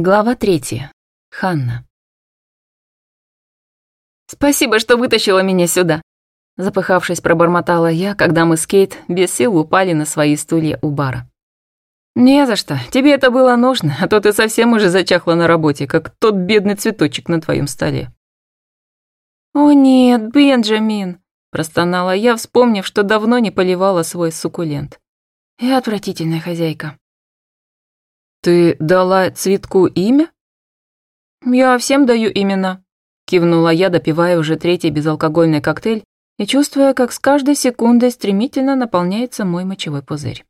Глава третья. Ханна. «Спасибо, что вытащила меня сюда», — запыхавшись, пробормотала я, когда мы с Кейт без сил упали на свои стулья у бара. «Не за что. Тебе это было нужно, а то ты совсем уже зачахла на работе, как тот бедный цветочек на твоем столе». «О нет, Бенджамин», — простонала я, вспомнив, что давно не поливала свой суккулент. «И отвратительная хозяйка». «Ты дала цветку имя?» «Я всем даю имена», — кивнула я, допивая уже третий безалкогольный коктейль и чувствуя, как с каждой секундой стремительно наполняется мой мочевой пузырь.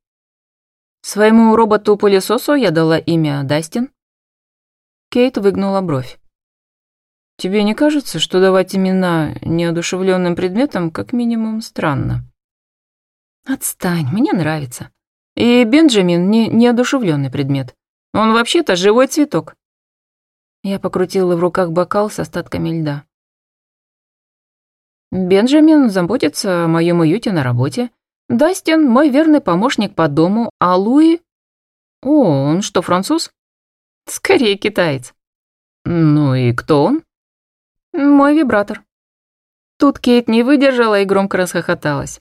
Своему роботу-пылесосу я дала имя Дастин. Кейт выгнула бровь. «Тебе не кажется, что давать имена неодушевленным предметам как минимум странно?» «Отстань, мне нравится. И Бенджамин не неодушевленный предмет. Он вообще-то живой цветок. Я покрутила в руках бокал с остатками льда. Бенджамин заботится о моем уюте на работе. Дастин – мой верный помощник по дому, а Луи... О, он что, француз? Скорее китаец. Ну и кто он? Мой вибратор. Тут Кейт не выдержала и громко расхохоталась.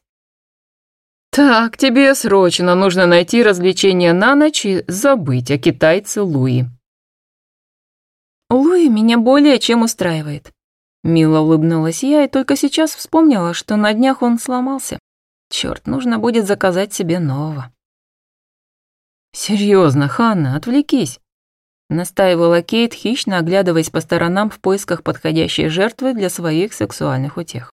«Так, тебе срочно нужно найти развлечение на ночь и забыть о китайце Луи». «Луи меня более чем устраивает». Мило улыбнулась я и только сейчас вспомнила, что на днях он сломался. Черт, нужно будет заказать себе нового. Серьезно, Ханна, отвлекись. Настаивала Кейт, хищно оглядываясь по сторонам в поисках подходящей жертвы для своих сексуальных утех.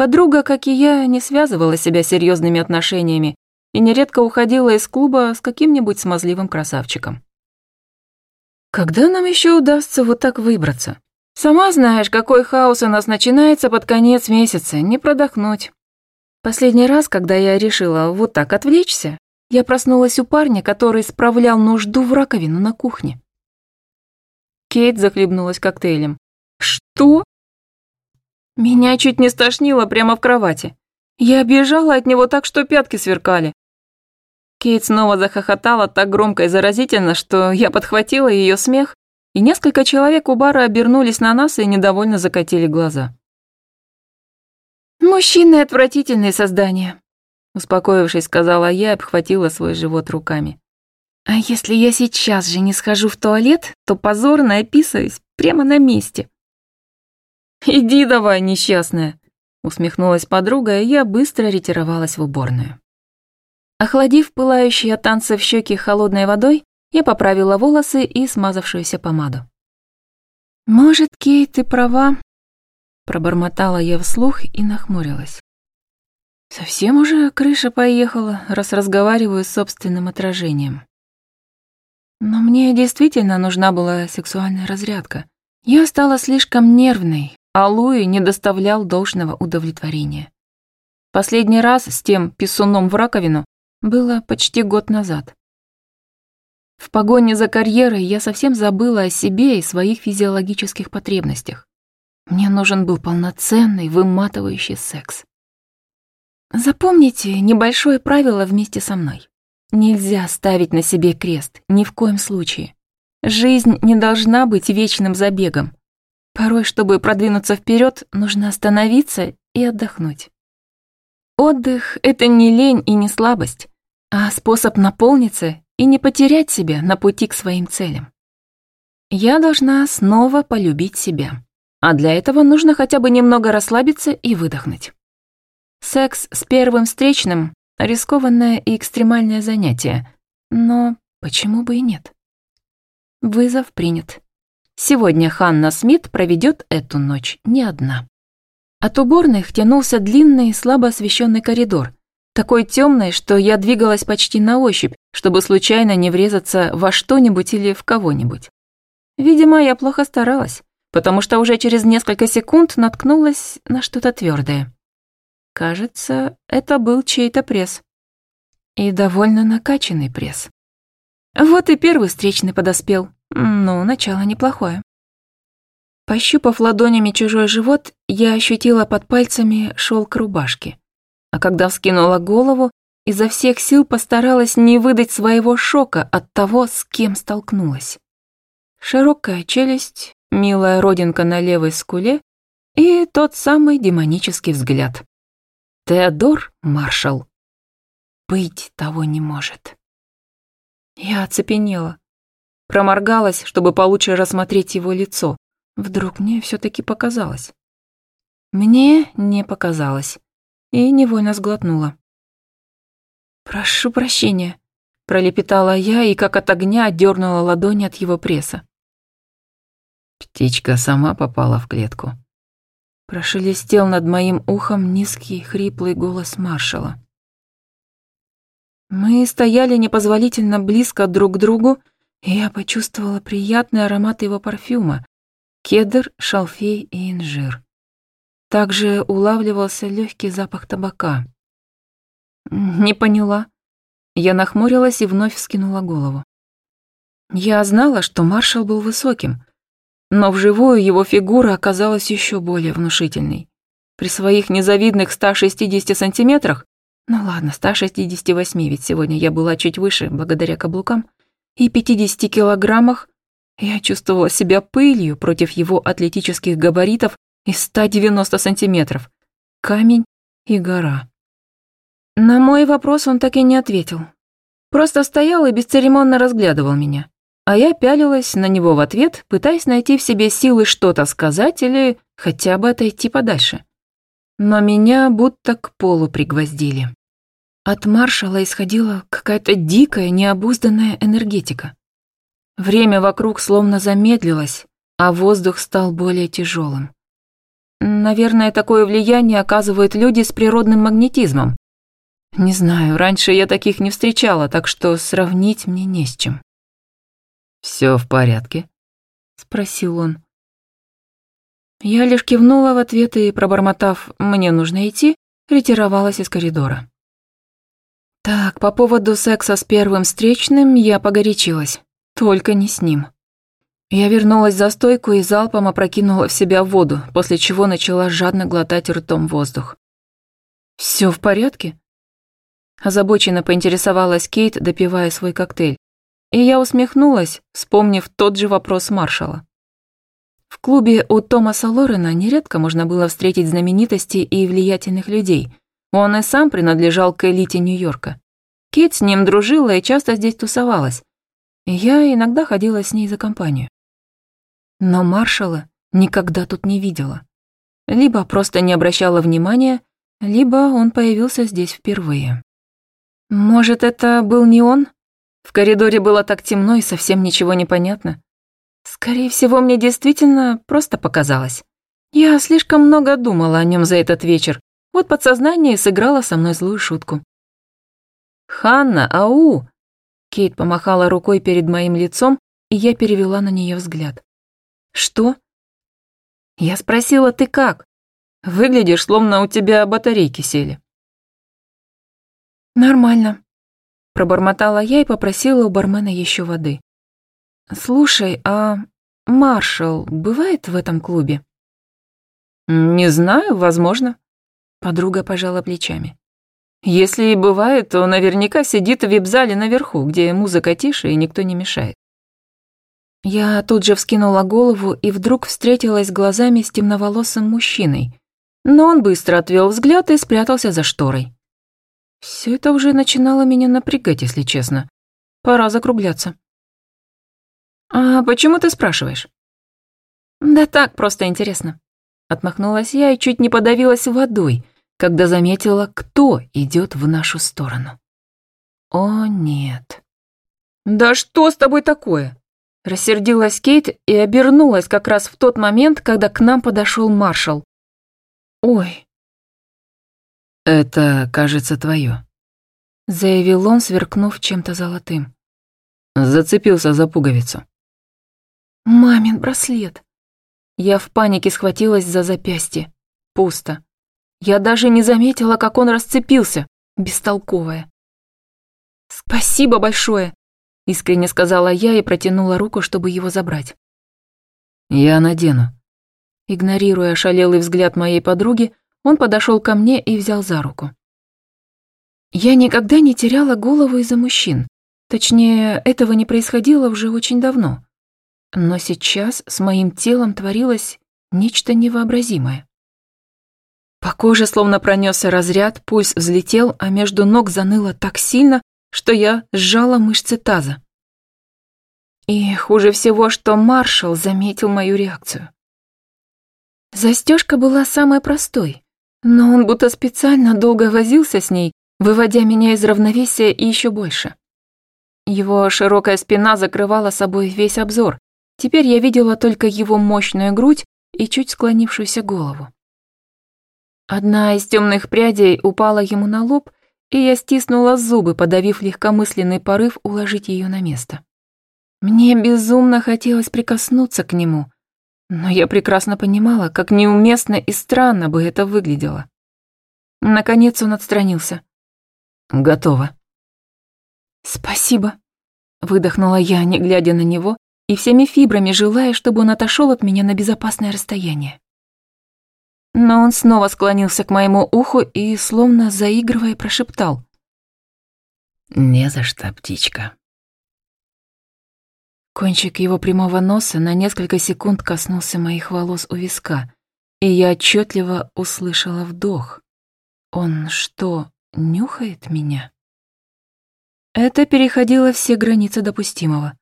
Подруга, как и я, не связывала себя серьезными отношениями и нередко уходила из клуба с каким-нибудь смазливым красавчиком. Когда нам еще удастся вот так выбраться? Сама знаешь, какой хаос у нас начинается под конец месяца, не продохнуть. Последний раз, когда я решила вот так отвлечься, я проснулась у парня, который справлял нужду в раковину на кухне. Кейт захлебнулась коктейлем. «Что? Меня чуть не стошнило прямо в кровати. Я бежала от него так, что пятки сверкали. Кейт снова захохотала так громко и заразительно, что я подхватила ее смех, и несколько человек у бара обернулись на нас и недовольно закатили глаза. «Мужчины — отвратительные создания», — успокоившись, сказала я и обхватила свой живот руками. «А если я сейчас же не схожу в туалет, то позорно описываюсь прямо на месте». «Иди давай, несчастная», — усмехнулась подруга, и я быстро ретировалась в уборную. Охладив пылающие от танцев щеки холодной водой, я поправила волосы и смазавшуюся помаду. «Может, Кейт, ты права?» Пробормотала я вслух и нахмурилась. Совсем уже крыша поехала, раз разговариваю с собственным отражением. Но мне действительно нужна была сексуальная разрядка. Я стала слишком нервной, а Луи не доставлял должного удовлетворения. Последний раз с тем писуном в раковину было почти год назад. В погоне за карьерой я совсем забыла о себе и своих физиологических потребностях. Мне нужен был полноценный, выматывающий секс. Запомните небольшое правило вместе со мной. Нельзя ставить на себе крест, ни в коем случае. Жизнь не должна быть вечным забегом. Порой, чтобы продвинуться вперед, нужно остановиться и отдохнуть. Отдых — это не лень и не слабость, а способ наполниться и не потерять себя на пути к своим целям. Я должна снова полюбить себя, а для этого нужно хотя бы немного расслабиться и выдохнуть. Секс с первым встречным — рискованное и экстремальное занятие, но почему бы и нет? Вызов принят. Сегодня Ханна Смит проведет эту ночь не одна. От уборных тянулся длинный, слабо освещенный коридор, такой темный, что я двигалась почти на ощупь, чтобы случайно не врезаться во что-нибудь или в кого-нибудь. Видимо, я плохо старалась, потому что уже через несколько секунд наткнулась на что-то твердое. Кажется, это был чей-то пресс. И довольно накачанный пресс. Вот и первый встречный подоспел. Ну, начало неплохое. Пощупав ладонями чужой живот, я ощутила под пальцами шелк рубашки. А когда вскинула голову, изо всех сил постаралась не выдать своего шока от того, с кем столкнулась. широкая челюсть, милая родинка на левой скуле и тот самый демонический взгляд. Теодор Маршал. Быть того не может. Я оцепенела. Проморгалась, чтобы получше рассмотреть его лицо. Вдруг мне все таки показалось. Мне не показалось. И невольно сглотнула. «Прошу прощения», — пролепетала я и как от огня отдернула ладони от его пресса. Птичка сама попала в клетку. Прошелестел над моим ухом низкий, хриплый голос маршала. Мы стояли непозволительно близко друг к другу, и я почувствовала приятный аромат его парфюма — кедр, шалфей и инжир. Также улавливался легкий запах табака. «Не поняла». Я нахмурилась и вновь вскинула голову. Я знала, что маршал был высоким, но вживую его фигура оказалась еще более внушительной. При своих незавидных 160 сантиметрах, ну ладно, 168, ведь сегодня я была чуть выше, благодаря каблукам, и 50 килограммах, я чувствовала себя пылью против его атлетических габаритов из 190 сантиметров. Камень и гора. На мой вопрос он так и не ответил. Просто стоял и бесцеремонно разглядывал меня а я пялилась на него в ответ, пытаясь найти в себе силы что-то сказать или хотя бы отойти подальше. Но меня будто к полу пригвоздили. От маршала исходила какая-то дикая, необузданная энергетика. Время вокруг словно замедлилось, а воздух стал более тяжелым. Наверное, такое влияние оказывают люди с природным магнетизмом. Не знаю, раньше я таких не встречала, так что сравнить мне не с чем. Все в порядке?» — спросил он. Я лишь кивнула в ответ и, пробормотав «мне нужно идти», ретировалась из коридора. Так, по поводу секса с первым встречным я погорячилась. Только не с ним. Я вернулась за стойку и залпом опрокинула в себя воду, после чего начала жадно глотать ртом воздух. Все в порядке?» Озабоченно поинтересовалась Кейт, допивая свой коктейль. И я усмехнулась, вспомнив тот же вопрос маршала. В клубе у Томаса Лорена нередко можно было встретить знаменитостей и влиятельных людей. Он и сам принадлежал к элите Нью-Йорка. Кит с ним дружила и часто здесь тусовалась. Я иногда ходила с ней за компанию. Но маршала никогда тут не видела. Либо просто не обращала внимания, либо он появился здесь впервые. Может, это был не он? В коридоре было так темно и совсем ничего не понятно. Скорее всего, мне действительно просто показалось. Я слишком много думала о нем за этот вечер. Вот подсознание сыграло со мной злую шутку. «Ханна, ау!» Кейт помахала рукой перед моим лицом, и я перевела на нее взгляд. «Что?» Я спросила, ты как? Выглядишь, словно у тебя батарейки сели. Нормально. Пробормотала я и попросила у бармена еще воды. «Слушай, а маршал бывает в этом клубе?» «Не знаю, возможно». Подруга пожала плечами. «Если и бывает, то наверняка сидит в вип-зале наверху, где музыка тише и никто не мешает». Я тут же вскинула голову и вдруг встретилась глазами с темноволосым мужчиной, но он быстро отвел взгляд и спрятался за шторой. Все это уже начинало меня напрягать, если честно. Пора закругляться. «А почему ты спрашиваешь?» «Да так, просто интересно». Отмахнулась я и чуть не подавилась водой, когда заметила, кто идет в нашу сторону. «О, нет». «Да что с тобой такое?» Рассердилась Кейт и обернулась как раз в тот момент, когда к нам подошел маршал. «Ой, «Это, кажется, твое», — заявил он, сверкнув чем-то золотым. Зацепился за пуговицу. «Мамин браслет». Я в панике схватилась за запястье. Пусто. Я даже не заметила, как он расцепился, бестолковая. «Спасибо большое», — искренне сказала я и протянула руку, чтобы его забрать. «Я надену». Игнорируя шалелый взгляд моей подруги, он подошел ко мне и взял за руку. Я никогда не теряла голову из-за мужчин. Точнее, этого не происходило уже очень давно. Но сейчас с моим телом творилось нечто невообразимое. По коже словно пронесся разряд, пульс взлетел, а между ног заныло так сильно, что я сжала мышцы таза. И хуже всего, что маршал заметил мою реакцию. Застежка была самой простой, но он будто специально долго возился с ней, выводя меня из равновесия и еще больше. Его широкая спина закрывала собой весь обзор. Теперь я видела только его мощную грудь и чуть склонившуюся голову. Одна из темных прядей упала ему на лоб, и я стиснула зубы, подавив легкомысленный порыв уложить ее на место. Мне безумно хотелось прикоснуться к нему, но я прекрасно понимала, как неуместно и странно бы это выглядело. Наконец он отстранился. «Готово». «Спасибо», — выдохнула я, не глядя на него, и всеми фибрами желая, чтобы он отошел от меня на безопасное расстояние. Но он снова склонился к моему уху и, словно заигрывая, прошептал. «Не за что, птичка». Кончик его прямого носа на несколько секунд коснулся моих волос у виска, и я отчетливо услышала вдох. Он что, нюхает меня? Это переходило все границы допустимого.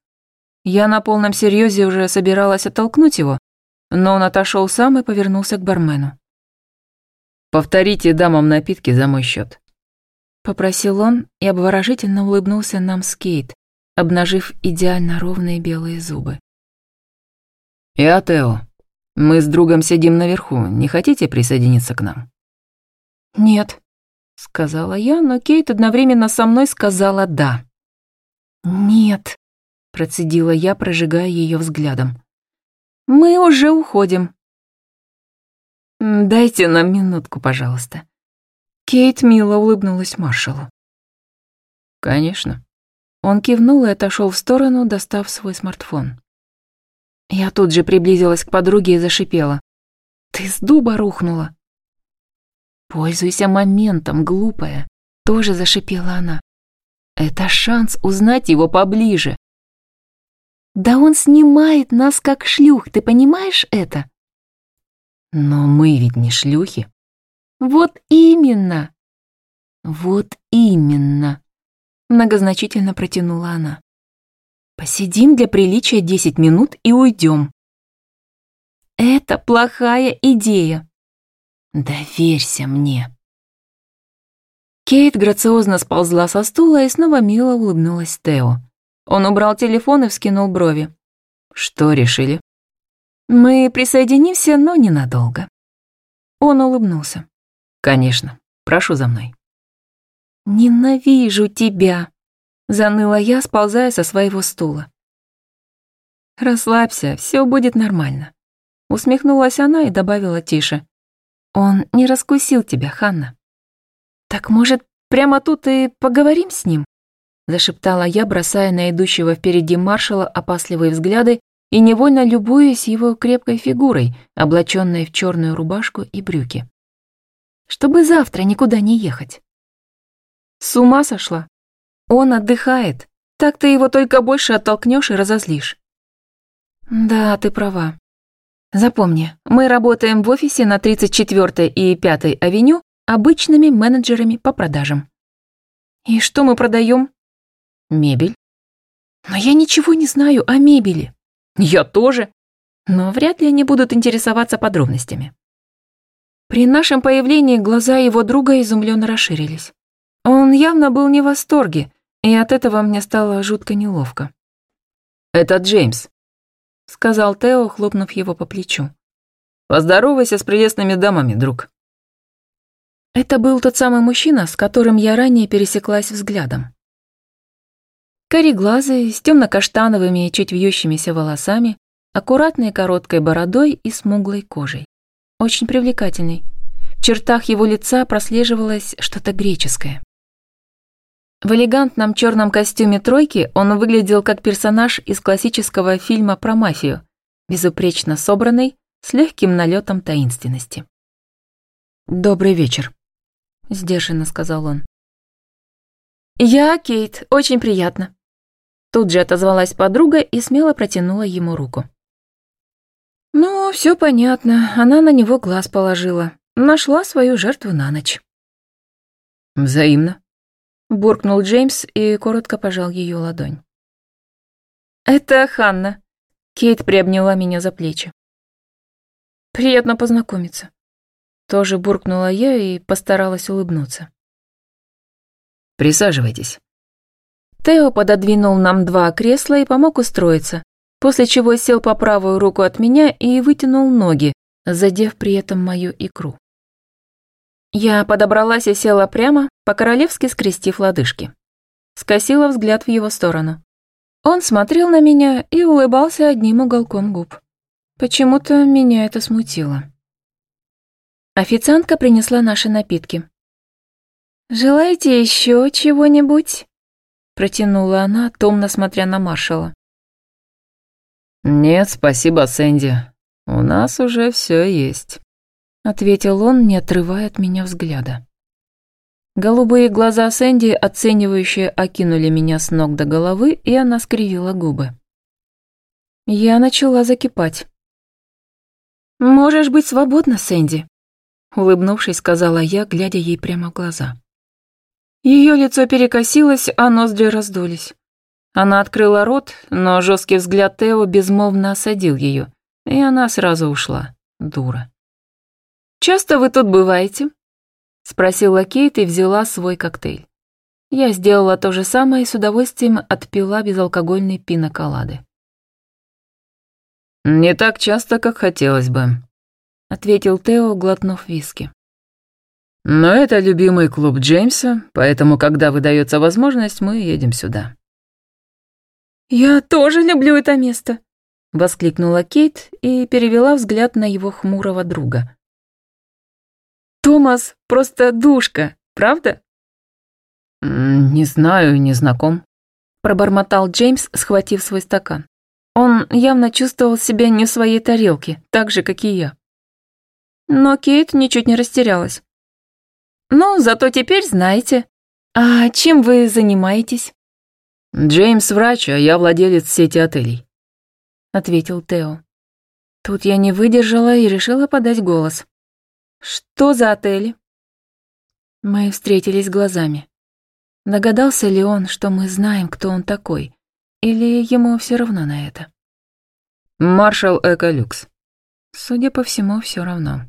Я на полном серьезе уже собиралась оттолкнуть его, но он отошел сам и повернулся к бармену. «Повторите дамам напитки за мой счет. Попросил он и обворожительно улыбнулся нам с Кейт, обнажив идеально ровные белые зубы. «И Атео, мы с другом сидим наверху, не хотите присоединиться к нам?» «Нет», — сказала я, но Кейт одновременно со мной сказала «да». «Нет», — процедила я, прожигая ее взглядом. Мы уже уходим. Дайте нам минутку, пожалуйста. Кейт мило улыбнулась маршалу. Конечно. Он кивнул и отошел в сторону, достав свой смартфон. Я тут же приблизилась к подруге и зашипела. «Ты с дуба рухнула!» «Пользуйся моментом, глупая!» Тоже зашипела она. «Это шанс узнать его поближе!» Да он снимает нас как шлюх, ты понимаешь это? Но мы ведь не шлюхи. Вот именно. Вот именно. Многозначительно протянула она. Посидим для приличия десять минут и уйдем. Это плохая идея. Доверься мне. Кейт грациозно сползла со стула и снова мило улыбнулась Тео. Он убрал телефон и вскинул брови. «Что решили?» «Мы присоединимся, но ненадолго». Он улыбнулся. «Конечно. Прошу за мной». «Ненавижу тебя», — заныла я, сползая со своего стула. «Расслабься, все будет нормально», — усмехнулась она и добавила тише. «Он не раскусил тебя, Ханна». «Так, может, прямо тут и поговорим с ним?» зашептала я, бросая на идущего впереди маршала опасливые взгляды и невольно любуясь его крепкой фигурой, облаченной в черную рубашку и брюки. Чтобы завтра никуда не ехать. С ума сошла? Он отдыхает. Так ты его только больше оттолкнешь и разозлишь. Да, ты права. Запомни, мы работаем в офисе на 34 и 5 авеню обычными менеджерами по продажам. И что мы продаем? Мебель? Но я ничего не знаю о мебели. Я тоже. Но вряд ли они будут интересоваться подробностями. При нашем появлении глаза его друга изумленно расширились. Он явно был не в восторге, и от этого мне стало жутко неловко. «Это Джеймс», — сказал Тео, хлопнув его по плечу. «Поздоровайся с прелестными дамами, друг». Это был тот самый мужчина, с которым я ранее пересеклась взглядом. Кореглазый, с темно-каштановыми и чуть вьющимися волосами, аккуратной короткой бородой и смуглой кожей. Очень привлекательный. В чертах его лица прослеживалось что-то греческое. В элегантном черном костюме тройки он выглядел как персонаж из классического фильма про мафию, безупречно собранный, с легким налетом таинственности. «Добрый вечер», — сдержанно сказал он. «Я Кейт, очень приятно», Тут же отозвалась подруга и смело протянула ему руку. Ну, все понятно, она на него глаз положила. Нашла свою жертву на ночь. «Взаимно», — буркнул Джеймс и коротко пожал ее ладонь. «Это Ханна», — Кейт приобняла меня за плечи. «Приятно познакомиться». Тоже буркнула я и постаралась улыбнуться. «Присаживайтесь». Тео пододвинул нам два кресла и помог устроиться, после чего сел по правую руку от меня и вытянул ноги, задев при этом мою икру. Я подобралась и села прямо, по-королевски скрестив лодыжки. Скосила взгляд в его сторону. Он смотрел на меня и улыбался одним уголком губ. Почему-то меня это смутило. Официантка принесла наши напитки. «Желаете еще чего-нибудь?» Протянула она, томно смотря на маршала. «Нет, спасибо, Сэнди. У нас уже все есть», — ответил он, не отрывая от меня взгляда. Голубые глаза Сэнди, оценивающие, окинули меня с ног до головы, и она скривила губы. Я начала закипать. «Можешь быть свободна, Сэнди», — улыбнувшись, сказала я, глядя ей прямо в глаза. Ее лицо перекосилось, а ноздри раздулись. Она открыла рот, но жесткий взгляд Тео безмолвно осадил ее, и она сразу ушла, дура. «Часто вы тут бываете?» — спросила Кейт и взяла свой коктейль. Я сделала то же самое и с удовольствием отпила безалкогольной пиноколады. «Не так часто, как хотелось бы», — ответил Тео, глотнув виски. «Но это любимый клуб Джеймса, поэтому, когда выдается возможность, мы едем сюда». «Я тоже люблю это место», — воскликнула Кейт и перевела взгляд на его хмурого друга. «Томас просто душка, правда?» «Не знаю, не знаком», — пробормотал Джеймс, схватив свой стакан. Он явно чувствовал себя не в своей тарелке, так же, как и я. Но Кейт ничуть не растерялась. «Ну, зато теперь знаете. А чем вы занимаетесь?» «Джеймс врач, а я владелец сети отелей», — ответил Тео. Тут я не выдержала и решила подать голос. «Что за отели?» Мы встретились глазами. Догадался ли он, что мы знаем, кто он такой, или ему все равно на это? «Маршал Эколюкс». Судя по всему, все равно.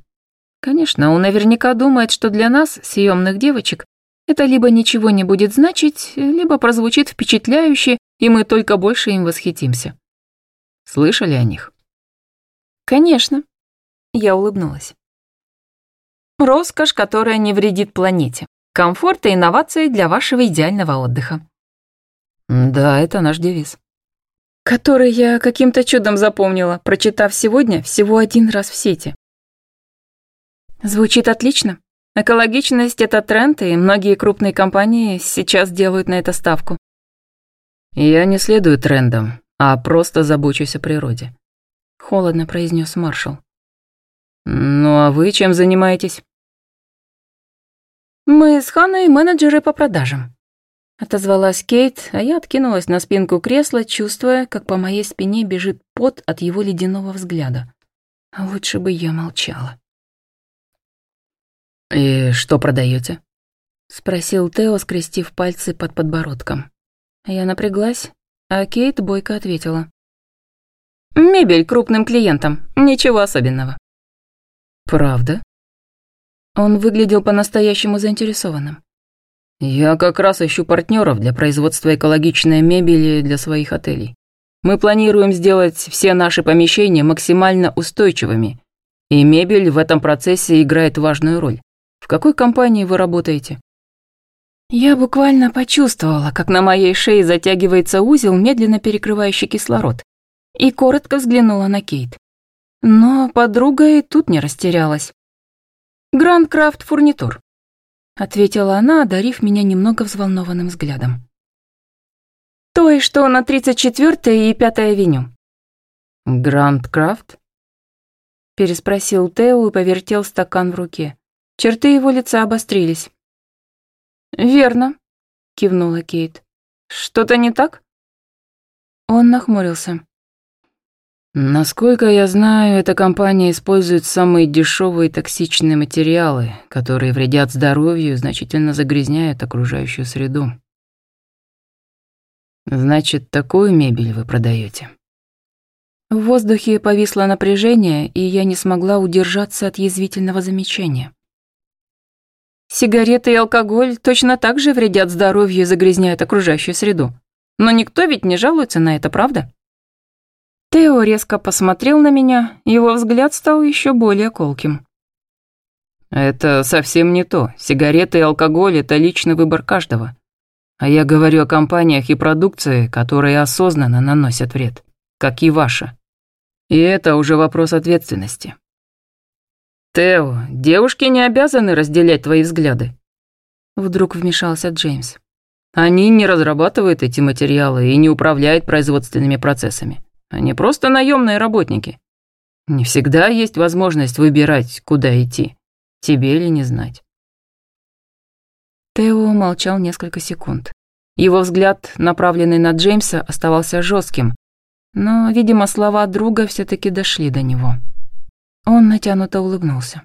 Конечно, он наверняка думает, что для нас, съемных девочек, это либо ничего не будет значить, либо прозвучит впечатляюще, и мы только больше им восхитимся. Слышали о них? Конечно. Я улыбнулась. Роскошь, которая не вредит планете. Комфорт и инновации для вашего идеального отдыха. Да, это наш девиз. Который я каким-то чудом запомнила, прочитав сегодня всего один раз в сети. Звучит отлично. Экологичность — это тренд, и многие крупные компании сейчас делают на это ставку. «Я не следую трендам, а просто забочусь о природе», — холодно произнес маршал. «Ну а вы чем занимаетесь?» «Мы с Ханной менеджеры по продажам», — отозвалась Кейт, а я откинулась на спинку кресла, чувствуя, как по моей спине бежит пот от его ледяного взгляда. Лучше бы я молчала. «И что продаете? спросил Тео, скрестив пальцы под подбородком. Я напряглась, а Кейт бойко ответила. «Мебель крупным клиентам, ничего особенного». «Правда?» Он выглядел по-настоящему заинтересованным. «Я как раз ищу партнеров для производства экологичной мебели для своих отелей. Мы планируем сделать все наши помещения максимально устойчивыми, и мебель в этом процессе играет важную роль. В какой компании вы работаете?» Я буквально почувствовала, как на моей шее затягивается узел, медленно перекрывающий кислород, и коротко взглянула на Кейт. Но подруга и тут не растерялась. «Гранд Крафт Фурнитур», — ответила она, одарив меня немного взволнованным взглядом. «Той, что на 34-й и 5-й авеню». «Гранд Крафт?» — переспросил Тео и повертел стакан в руке. Черты его лица обострились. «Верно», — кивнула Кейт. «Что-то не так?» Он нахмурился. Насколько я знаю, эта компания использует самые дешевые токсичные материалы, которые вредят здоровью и значительно загрязняют окружающую среду. Значит, такую мебель вы продаете? В воздухе повисло напряжение, и я не смогла удержаться от язвительного замечания. Сигареты и алкоголь точно так же вредят здоровью и загрязняют окружающую среду. Но никто ведь не жалуется на это, правда? Тео резко посмотрел на меня, его взгляд стал еще более колким. Это совсем не то. Сигареты и алкоголь – это личный выбор каждого. А я говорю о компаниях и продукции, которые осознанно наносят вред, как и ваша. И это уже вопрос ответственности. Тео, девушки не обязаны разделять твои взгляды. Вдруг вмешался Джеймс. Они не разрабатывают эти материалы и не управляют производственными процессами. Они просто наемные работники. Не всегда есть возможность выбирать, куда идти. Тебе или не знать. Тео молчал несколько секунд. Его взгляд, направленный на Джеймса, оставался жестким, но, видимо, слова друга все таки дошли до него. Он натянуто улыбнулся.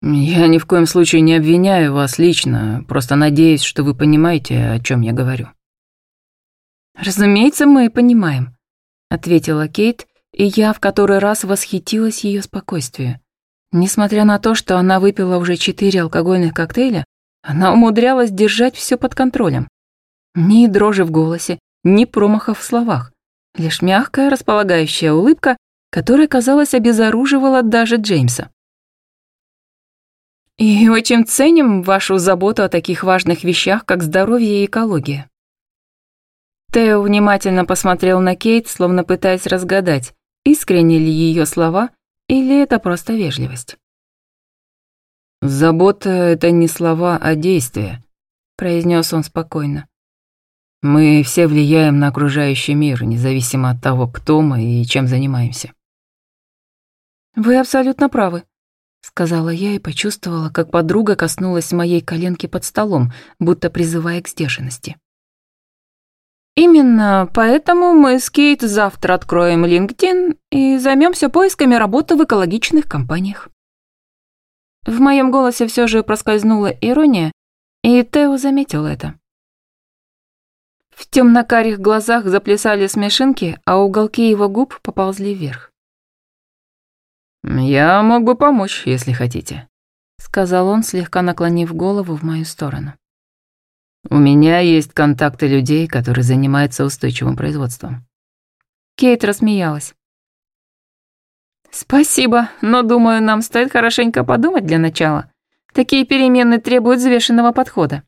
«Я ни в коем случае не обвиняю вас лично, просто надеюсь, что вы понимаете, о чем я говорю». «Разумеется, мы понимаем», — ответила Кейт, и я в который раз восхитилась ее спокойствию. Несмотря на то, что она выпила уже четыре алкогольных коктейля, она умудрялась держать все под контролем. Ни дрожи в голосе, ни промахов в словах. Лишь мягкая, располагающая улыбка, которая, казалось, обезоруживала даже Джеймса. «И очень ценим вашу заботу о таких важных вещах, как здоровье и экология». Тео внимательно посмотрел на Кейт, словно пытаясь разгадать, искренне ли ее слова или это просто вежливость. «Забота — это не слова, а действия», — произнес он спокойно. Мы все влияем на окружающий мир, независимо от того, кто мы и чем занимаемся. Вы абсолютно правы, сказала я и почувствовала, как подруга коснулась моей коленки под столом, будто призывая к сдержанности. Именно поэтому мы с Кейт завтра откроем LinkedIn и займемся поисками работы в экологичных компаниях. В моем голосе все же проскользнула ирония, и Тео заметил это. В темно-карих глазах заплясали смешинки, а уголки его губ поползли вверх. «Я мог бы помочь, если хотите», — сказал он, слегка наклонив голову в мою сторону. «У меня есть контакты людей, которые занимаются устойчивым производством». Кейт рассмеялась. «Спасибо, но, думаю, нам стоит хорошенько подумать для начала. Такие перемены требуют взвешенного подхода».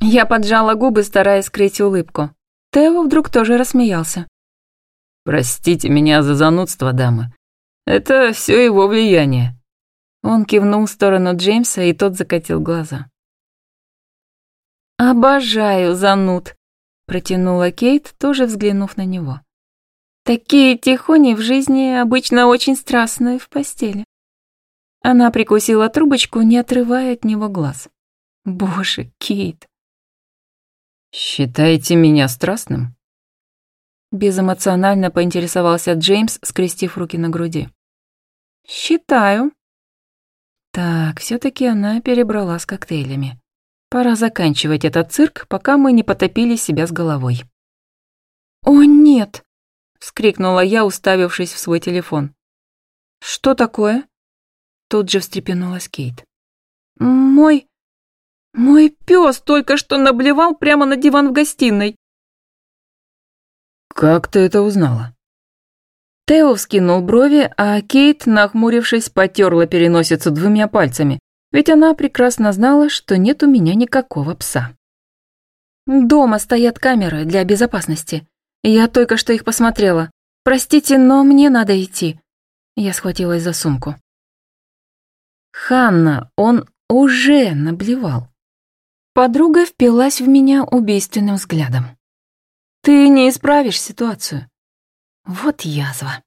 Я поджала губы, стараясь скрыть улыбку. Тео вдруг тоже рассмеялся. «Простите меня за занудство, дамы. Это все его влияние». Он кивнул в сторону Джеймса, и тот закатил глаза. «Обожаю зануд», — протянула Кейт, тоже взглянув на него. «Такие тихони в жизни обычно очень страстные в постели». Она прикусила трубочку, не отрывая от него глаз. «Боже, Кейт, «Считаете меня страстным?» Безэмоционально поинтересовался Джеймс, скрестив руки на груди. «Считаю». Так, все таки она перебрала с коктейлями. Пора заканчивать этот цирк, пока мы не потопили себя с головой. «О, нет!» — вскрикнула я, уставившись в свой телефон. «Что такое?» Тут же встрепенулась Кейт. «Мой... Мой пес только что наблевал прямо на диван в гостиной. Как ты это узнала? Тео вскинул брови, а Кейт, нахмурившись, потерла переносицу двумя пальцами, ведь она прекрасно знала, что нет у меня никакого пса. Дома стоят камеры для безопасности. Я только что их посмотрела. Простите, но мне надо идти. Я схватилась за сумку. Ханна, он уже наблевал. Подруга впилась в меня убийственным взглядом. «Ты не исправишь ситуацию». Вот язва.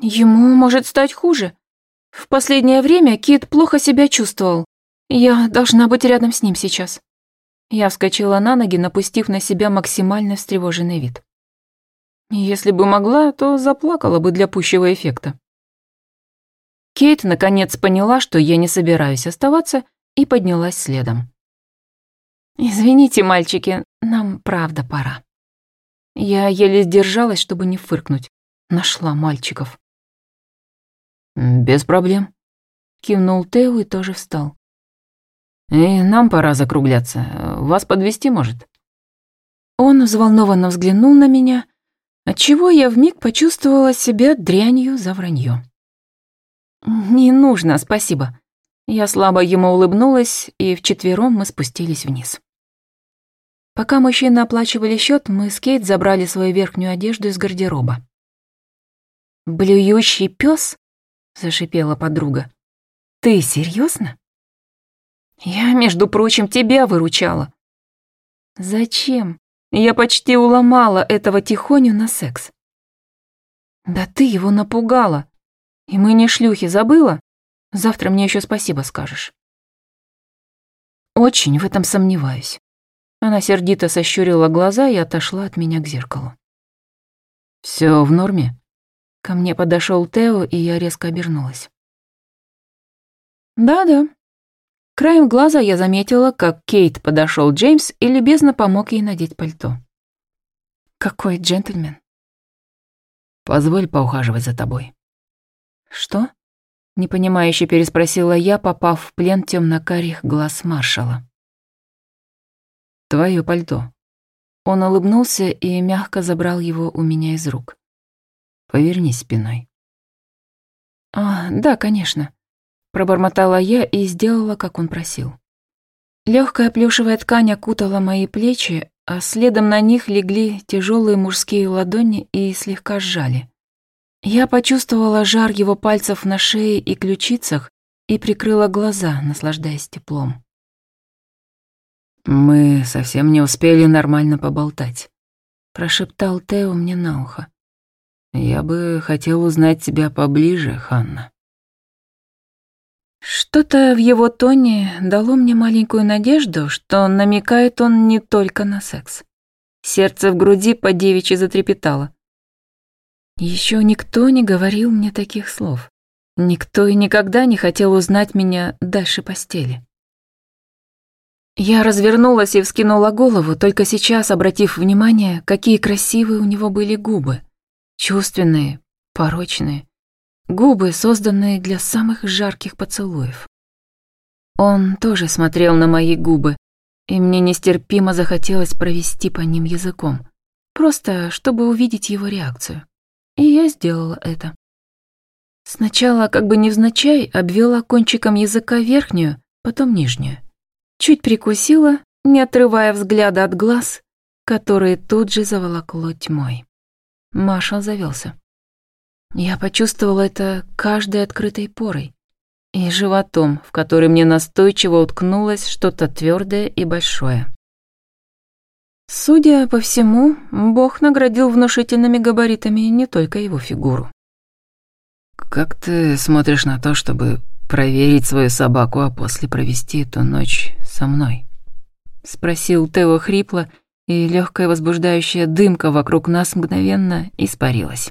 Ему может стать хуже. В последнее время Кит плохо себя чувствовал. Я должна быть рядом с ним сейчас. Я вскочила на ноги, напустив на себя максимально встревоженный вид. Если бы могла, то заплакала бы для пущего эффекта. Кейт наконец поняла, что я не собираюсь оставаться, и поднялась следом. «Извините, мальчики, нам правда пора». Я еле сдержалась, чтобы не фыркнуть. Нашла мальчиков. «Без проблем», — кивнул Тео и тоже встал. «И нам пора закругляться. Вас подвести может?» Он взволнованно взглянул на меня, отчего я вмиг почувствовала себя дрянью за вранье. «Не нужно, спасибо». Я слабо ему улыбнулась, и вчетвером мы спустились вниз. Пока мужчины оплачивали счет, мы с Кейт забрали свою верхнюю одежду из гардероба. «Блюющий пес? зашипела подруга. «Ты серьезно? «Я, между прочим, тебя выручала». «Зачем? Я почти уломала этого тихоню на секс». «Да ты его напугала. И мы не шлюхи, забыла? Завтра мне еще спасибо скажешь». «Очень в этом сомневаюсь». Она сердито сощурила глаза и отошла от меня к зеркалу. Все в норме?» Ко мне подошел Тео, и я резко обернулась. «Да-да». Краем глаза я заметила, как Кейт подошел Джеймс и любезно помог ей надеть пальто. «Какой джентльмен!» «Позволь поухаживать за тобой». «Что?» — непонимающе переспросила я, попав в плен темно-карих глаз маршала. Твое пальто». Он улыбнулся и мягко забрал его у меня из рук. «Повернись спиной». «А, да, конечно», — пробормотала я и сделала, как он просил. Легкая плюшевая ткань окутала мои плечи, а следом на них легли тяжелые мужские ладони и слегка сжали. Я почувствовала жар его пальцев на шее и ключицах и прикрыла глаза, наслаждаясь теплом. «Мы совсем не успели нормально поболтать», — прошептал Тео мне на ухо. «Я бы хотел узнать тебя поближе, Ханна». Что-то в его тоне дало мне маленькую надежду, что намекает он не только на секс. Сердце в груди по девичьи затрепетало. Еще никто не говорил мне таких слов. Никто и никогда не хотел узнать меня дальше постели. Я развернулась и вскинула голову, только сейчас обратив внимание, какие красивые у него были губы. Чувственные, порочные. Губы, созданные для самых жарких поцелуев. Он тоже смотрел на мои губы, и мне нестерпимо захотелось провести по ним языком, просто чтобы увидеть его реакцию. И я сделала это. Сначала, как бы невзначай, обвела кончиком языка верхнюю, потом нижнюю. Чуть прикусила, не отрывая взгляда от глаз, которые тут же заволокло тьмой. Маршал завелся. Я почувствовала это каждой открытой порой и животом, в который мне настойчиво уткнулось что-то твердое и большое. Судя по всему, Бог наградил внушительными габаритами не только его фигуру. «Как ты смотришь на то, чтобы проверить свою собаку, а после провести эту ночь со мной?» Спросил Тео хрипло, и легкая возбуждающая дымка вокруг нас мгновенно испарилась.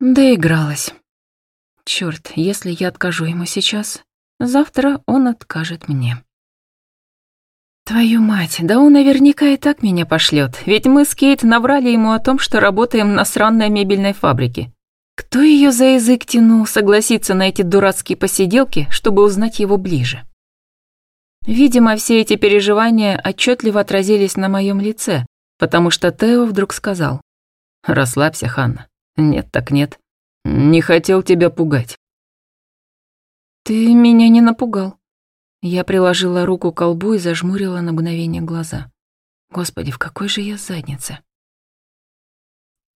Доигралась. Черт, если я откажу ему сейчас, завтра он откажет мне. Твою мать, да он наверняка и так меня пошлет, ведь мы с Кейт наврали ему о том, что работаем на сранной мебельной фабрике. Кто ее за язык тянул согласиться на эти дурацкие посиделки, чтобы узнать его ближе? Видимо, все эти переживания отчетливо отразились на моем лице, потому что Тео вдруг сказал. «Расслабься, Ханна. Нет так нет. Не хотел тебя пугать». «Ты меня не напугал». Я приложила руку к колбу и зажмурила на мгновение глаза. Господи, в какой же я заднице.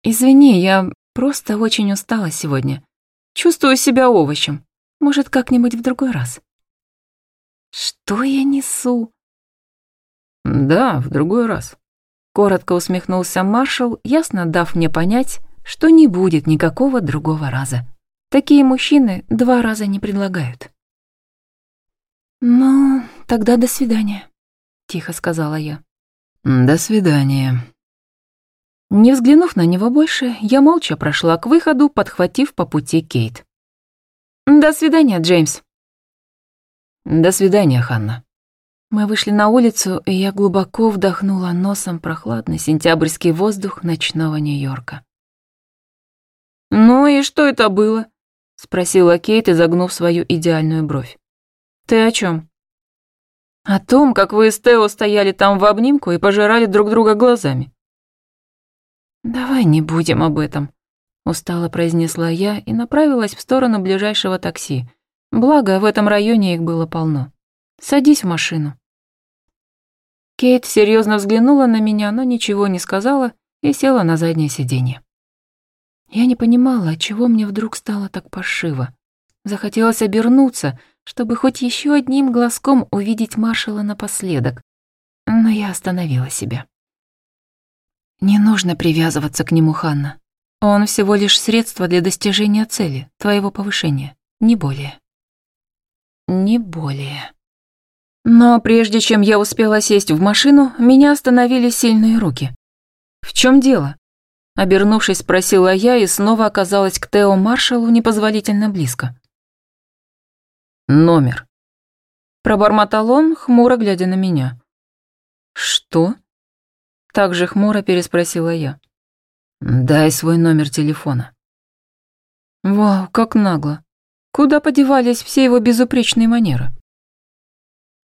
«Извини, я Просто очень устала сегодня. Чувствую себя овощем. Может, как-нибудь в другой раз. Что я несу? Да, в другой раз. Коротко усмехнулся маршал, ясно дав мне понять, что не будет никакого другого раза. Такие мужчины два раза не предлагают. Ну, тогда до свидания. тихо сказала я. «До свидания». Не взглянув на него больше, я молча прошла к выходу, подхватив по пути Кейт. «До свидания, Джеймс». «До свидания, Ханна». Мы вышли на улицу, и я глубоко вдохнула носом прохладный сентябрьский воздух ночного Нью-Йорка. «Ну и что это было?» — спросила Кейт, изогнув свою идеальную бровь. «Ты о чем? «О том, как вы с Тео стояли там в обнимку и пожирали друг друга глазами». «Давай не будем об этом», — устало произнесла я и направилась в сторону ближайшего такси. Благо, в этом районе их было полно. «Садись в машину». Кейт серьезно взглянула на меня, но ничего не сказала и села на заднее сиденье. Я не понимала, чего мне вдруг стало так паршиво. Захотелось обернуться, чтобы хоть еще одним глазком увидеть маршала напоследок, но я остановила себя. Не нужно привязываться к нему, Ханна. Он всего лишь средство для достижения цели, твоего повышения, не более. Не более. Но прежде чем я успела сесть в машину, меня остановили сильные руки. «В чем дело?» Обернувшись, спросила я и снова оказалась к Тео Маршалу непозволительно близко. «Номер». Пробормотал он, хмуро глядя на меня. «Что?» Так же хмуро переспросила я. «Дай свой номер телефона». Вау, как нагло. Куда подевались все его безупречные манеры?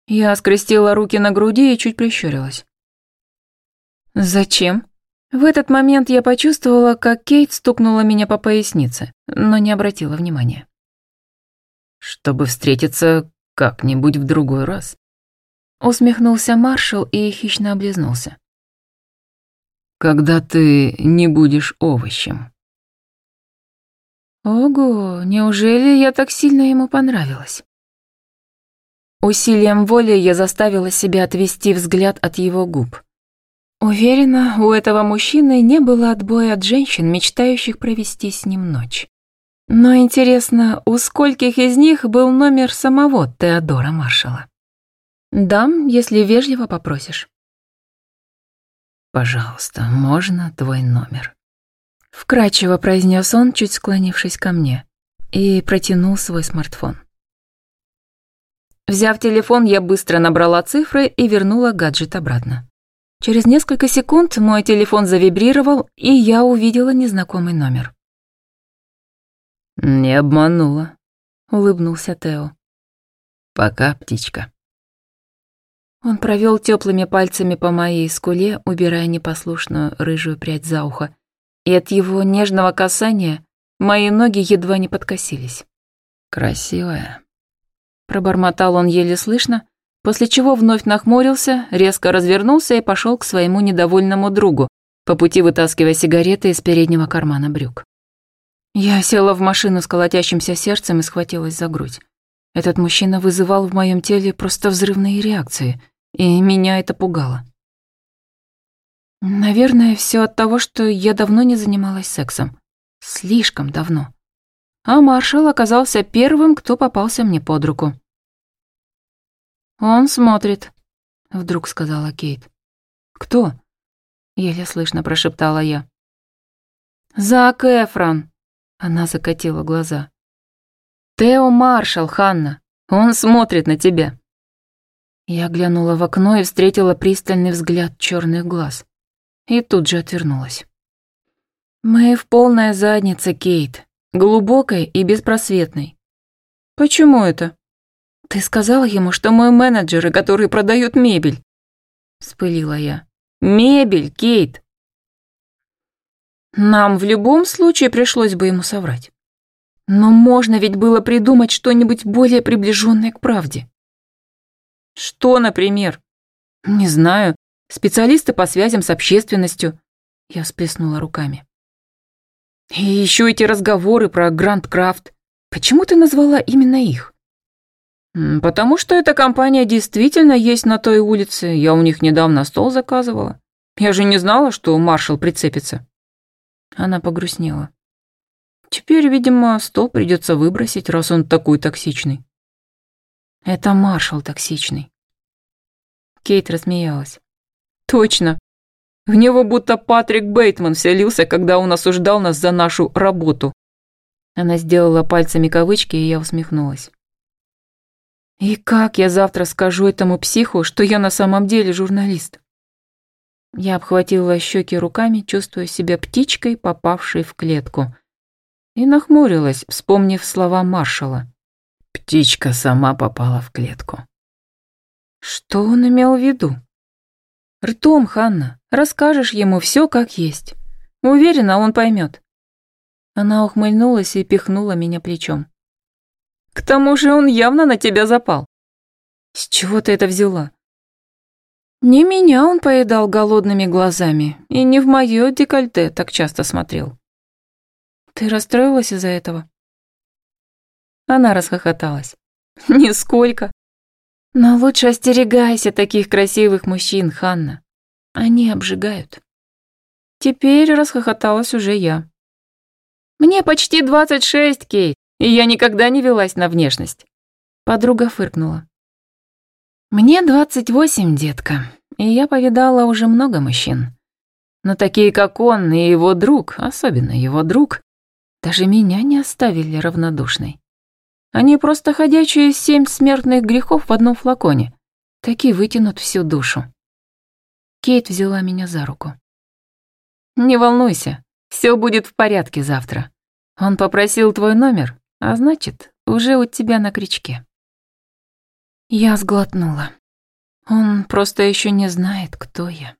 Я скрестила руки на груди и чуть прищурилась. «Зачем?» В этот момент я почувствовала, как Кейт стукнула меня по пояснице, но не обратила внимания. «Чтобы встретиться как-нибудь в другой раз». Усмехнулся маршал и хищно облизнулся. «Когда ты не будешь овощем». Ого, неужели я так сильно ему понравилась? Усилием воли я заставила себя отвести взгляд от его губ. Уверена, у этого мужчины не было отбоя от женщин, мечтающих провести с ним ночь. Но интересно, у скольких из них был номер самого Теодора Маршала? Дам, если вежливо попросишь. «Пожалуйста, можно твой номер?» Вкрадчиво произнес он, чуть склонившись ко мне, и протянул свой смартфон. Взяв телефон, я быстро набрала цифры и вернула гаджет обратно. Через несколько секунд мой телефон завибрировал, и я увидела незнакомый номер. «Не обманула», — улыбнулся Тео. «Пока, птичка». Он провел теплыми пальцами по моей скуле, убирая непослушную рыжую прядь за ухо, и от его нежного касания мои ноги едва не подкосились. «Красивая», Пробормотал он еле слышно, после чего вновь нахмурился, резко развернулся и пошел к своему недовольному другу, по пути вытаскивая сигареты из переднего кармана брюк. Я села в машину с колотящимся сердцем и схватилась за грудь. Этот мужчина вызывал в моем теле просто взрывные реакции, и меня это пугало. Наверное, все от того, что я давно не занималась сексом. Слишком давно а маршал оказался первым, кто попался мне под руку. «Он смотрит», — вдруг сказала Кейт. «Кто?» — еле слышно прошептала я. «Зак Эфрон», — она закатила глаза. «Тео Маршал, Ханна, он смотрит на тебя». Я глянула в окно и встретила пристальный взгляд черных глаз. И тут же отвернулась. «Мы в полная задница, Кейт», глубокой и беспросветной. Почему это? Ты сказала ему, что мы менеджеры, которые продают мебель. Вспылила я. Мебель, Кейт. Нам в любом случае пришлось бы ему соврать. Но можно ведь было придумать что-нибудь более приближенное к правде. Что, например? Не знаю. Специалисты по связям с общественностью. Я всплеснула руками. И еще эти разговоры про Гранд Крафт. Почему ты назвала именно их? Потому что эта компания действительно есть на той улице. Я у них недавно стол заказывала. Я же не знала, что маршал прицепится. Она погрустнела. Теперь, видимо, стол придется выбросить, раз он такой токсичный. Это маршал токсичный. Кейт рассмеялась. Точно. В него будто Патрик Бейтман вселился, когда он осуждал нас за нашу работу. Она сделала пальцами кавычки, и я усмехнулась. И как я завтра скажу этому психу, что я на самом деле журналист? Я обхватила щеки руками, чувствуя себя птичкой, попавшей в клетку. И нахмурилась, вспомнив слова маршала. Птичка сама попала в клетку. Что он имел в виду? Ртом, Ханна, расскажешь ему все как есть. Уверена, он поймет. Она ухмыльнулась и пихнула меня плечом. К тому же он явно на тебя запал. С чего ты это взяла? Не меня он поедал голодными глазами, и не в моё декольте так часто смотрел. Ты расстроилась из-за этого? Она расхохоталась. Нисколько. Но лучше остерегайся таких красивых мужчин, Ханна. Они обжигают. Теперь расхохоталась уже я. Мне почти двадцать шесть, Кейт, и я никогда не велась на внешность. Подруга фыркнула. Мне двадцать восемь, детка, и я повидала уже много мужчин. Но такие, как он и его друг, особенно его друг, даже меня не оставили равнодушной. Они просто ходячие семь смертных грехов в одном флаконе. Такие вытянут всю душу. Кейт взяла меня за руку. «Не волнуйся, все будет в порядке завтра. Он попросил твой номер, а значит, уже у тебя на крючке». Я сглотнула. Он просто еще не знает, кто я.